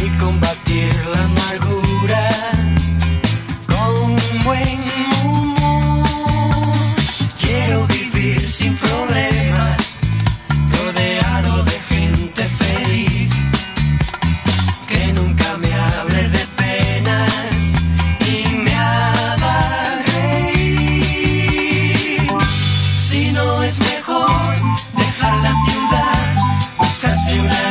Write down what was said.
y combatir la amargura con un buen humor. Quiero vivir sin problemas, rodeado de gente feliz, que nunca me hable de penas y me haga reír. Si no es mejor dejar la ciudad, buscarse una